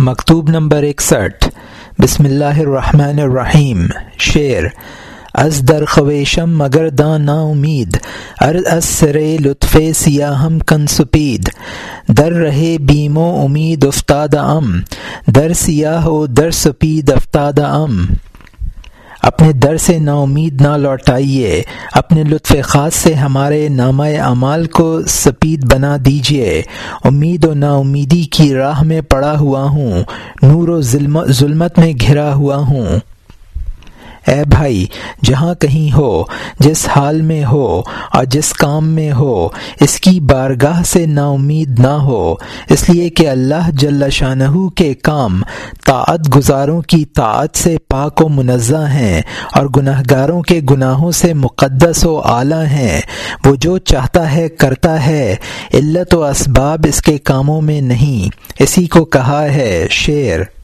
مکتوب نمبر اکسٹھ۔ بسم اللہ الرحمن الرحیم۔ شعر۔ از در خویشم مگر دا نا امید ار از سر لطف سیاہم کن سپید۔ در رہے بیم و امید افتاد ام در سیاہ و در سپید افتاد ام اپنے در سے نا امید نہ لوٹائیے، اپنے لطف خاص سے ہمارے نامہ اعمال کو سپید بنا دیجیے۔ امید و نا امیدی کی راہ میں پڑا ہوا ہوں، نور و ظلمت میں گھرا ہوا ہوں۔ اے بھائی، جہاں کہیں ہو، جس حال میں ہو اور جس کام میں ہو، اس کی بارگاہ سے نا امید نہ ہو۔ اس لیے کہ اللہ جل شاہ کے کام طاعت گزاروں کی طاعت سے پاک و منزہ ہیں اور گناہ گاروں کے گناہوں سے مقدس و اعلیٰ ہیں۔ وہ جو چاہتا ہے، کرتا ہے۔ علت و اسباب اس کے کاموں میں نہیں۔ اسی کو کہا ہے شعر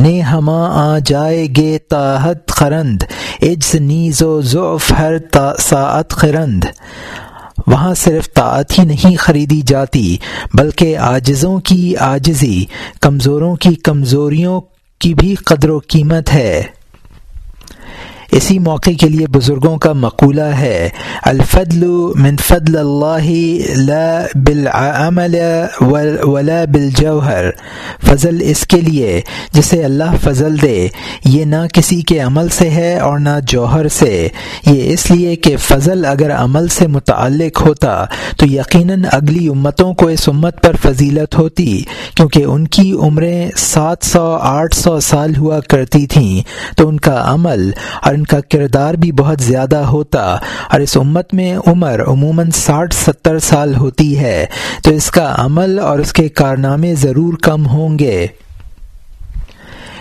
نے ہما آ جائے گے تاحت خرند اجز نیز و ضعف، ہر ساعت خرند۔ وہاں صرف طاعت ہی نہیں خریدی جاتی، بلکہ آجزوں کی آجزی کمزوروں کی کمزوریوں کی بھی قدر و قیمت ہے۔ اسی موقع کے لیے بزرگوں کا مقولہ ہے، الفضل من فضل اللہ لا بالعمل ولا بالجوہر، فضل اس کے لیے جسے اللہ فضل دے۔ یہ نہ کسی کے عمل سے ہے اور نہ جوہر سے۔ یہ اس لیے کہ فضل اگر عمل سے متعلق ہوتا تو یقیناً اگلی امتوں کو اس امت پر فضیلت ہوتی، کیونکہ ان کی عمریں سات سو، آٹھ سو سال ہوا کرتی تھیں۔ تو ان کا عمل اور ان کا کردار بھی بہت زیادہ ہوتا اور اس امت میں عمر عموماً ساٹھ ستر سال ہوتی ہے تو اس کا عمل اور اس کے کارنامے ضرور کم ہوں گے۔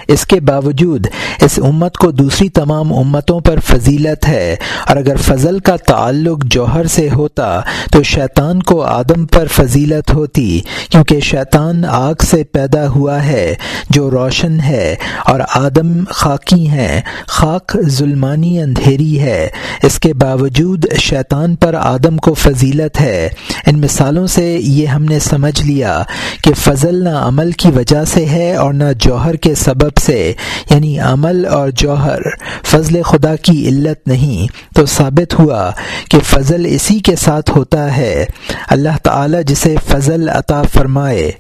اس کے باوجود اس امت کو دوسری تمام امتوں پر فضیلت ہے۔ اور اگر فضل کا تعلق جوہر سے ہوتا تو شیطان کو آدم پر فضیلت ہوتی، کیونکہ شیطان آگ سے پیدا ہوا ہے جو روشن ہے اور آدم خاکی ہیں۔ خاک ظلمانی اندھیری ہے۔ اس کے باوجود شیطان پر آدم کو فضیلت ہے۔ ان مثالوں سے یہ ہم نے سمجھ لیا کہ فضل نہ عمل کی وجہ سے ہے اور نہ جوہر کے سبب سے یعنی عمل اور جوہر، فضل خدا کی علت نہیں۔ تو ثابت ہوا کہ فضل اسی کے ساتھ ہوتا ہے۔ اللہ تعالی جسے فضل عطا فرمائے۔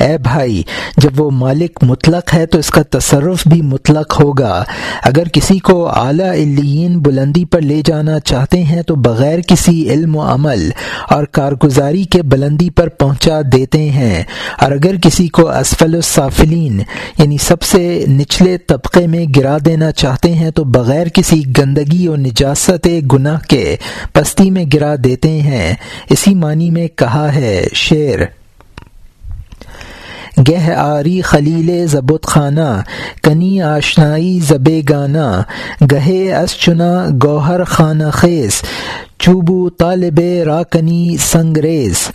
اے بھائی، جب وہ مالک مطلق ہے تو اس کا تصرف بھی مطلق ہوگا۔ اگر کسی کو اعلیٰ الین بلندی پر لے جانا چاہتے ہیں تو بغیر کسی علم و عمل اور کارگزاری کے بلندی پر پہنچا دیتے ہیں۔ اور اگر کسی کو اسفل الصافلین یعنی سب سے نچلے طبقے میں گرا دینا چاہتے ہیں تو بغیر کسی گندگی اور نجاست گناہ کے پستی میں گرا دیتے ہیں۔ اسی معنی میں کہا ہے شعر۔ گہ آری خلیل زبت خانہ، کنی آشنائی زب گانا گہے اس چنا گوہر خانہ خیز، چوبو طالب راکنی سنگریز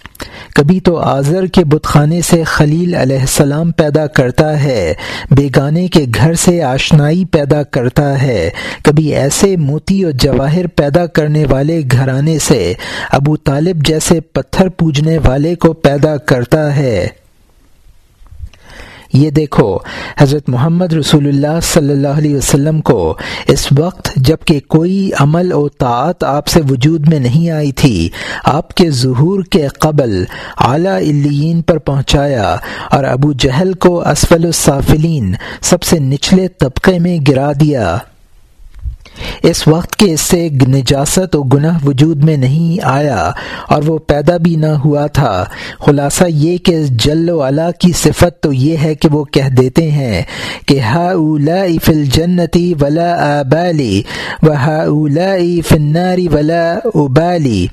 کبھی تو آذر کے بت خانے سے خلیل علیہ السلام پیدا کرتا ہے، بیگانے کے گھر سے آشنائی پیدا کرتا ہے۔ کبھی ایسے موتی اور جواہر پیدا کرنے والے گھرانے سے، ابو طالب جیسے پتھر پوجنے والے کو پیدا کرتا ہے۔ یہ دیکھو، حضرت محمد رسول اللہ صلی اللہ علیہ وسلم کو اس وقت جبکہ کوئی عمل و طاعت آپ سے وجود میں نہیں آئی تھی، آپ کے ظہور کے قبل اعلیٰ الین پر پہنچایا اور ابو جہل کو اسفل الصافلین سب سے نچلے طبقے میں گرا دیا۔ اس وقت کے اس سے نجاست و گناہ وجود میں نہیں آیا اور وہ پیدا بھی نہ ہوا تھا۔ خلاصہ یہ کہ جل و علا کی صفت تو یہ ہے کہ وہ کہہ دیتے ہیں کہ ہا اولا فل جنتی ولا ابالی و ہا اولا فناری ولا ابالی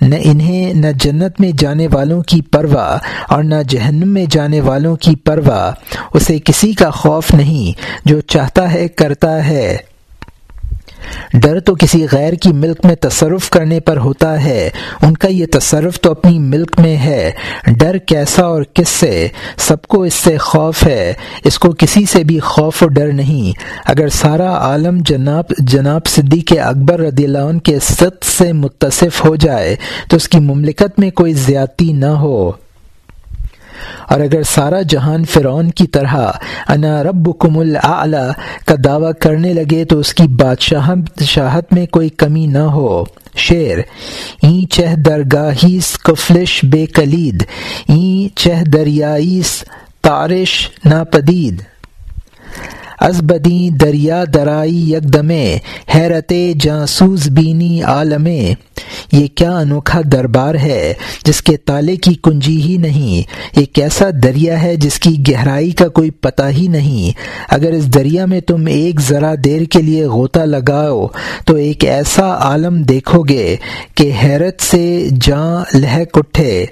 نہ انہیں نہ جنت میں جانے والوں کی پرواہ اور نہ جہنم میں جانے والوں کی پرواہ اسے کسی کا خوف نہیں جو چاہتا ہے کرتا ہے۔ ڈر تو کسی غیر کی ملک میں تصرف کرنے پر ہوتا ہے، ان کا یہ تصرف تو اپنی ملک میں ہے۔ ڈر کیسا اور کس سے؟ سب کو اس سے خوف ہے۔ اس کو کسی سے بھی خوف و ڈر نہیں۔ اگر سارا عالم جناب جناب صدیق اکبر رضی اللہ عنہ کے ست سے متصف ہو جائے، تو اس کی مملکت میں کوئی زیادتی نہ ہو۔ اور اگر سارا جہان فرعون کی طرح انا رب کم کا دعویٰ کرنے لگے تو اس کی بادشاہ شاہت میں کوئی کمی نہ ہو۔ شعر این چہ درگاہیس کفلش بے کلید این چہ دریائیس تارش ناپدید۔ از بدی دریا درائی یک دمے حیرت جاسوس بینی عالم یہ کیا انوکھا دربار ہے جس کے تالے کی کنجی ہی نہیں؟ ایک کیسا دریا ہے جس کی گہرائی کا کوئی پتہ ہی نہیں؟ اگر اس دریا میں تم ایک ذرا دیر کے لیے غوطہ لگاؤ، تو ایک ایسا عالم دیکھو گے کہ حیرت سے جاں لہک اٹھے۔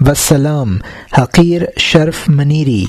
وسلام، حقیر شرف منیری۔